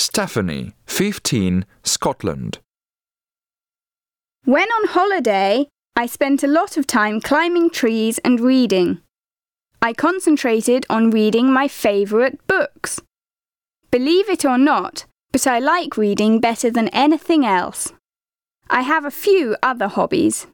Stephanie, 15, Scotland. When on holiday, I spent a lot of time climbing trees and reading. I concentrated on reading my favourite books. Believe it or not, but I like reading better than anything else. I have a few other hobbies.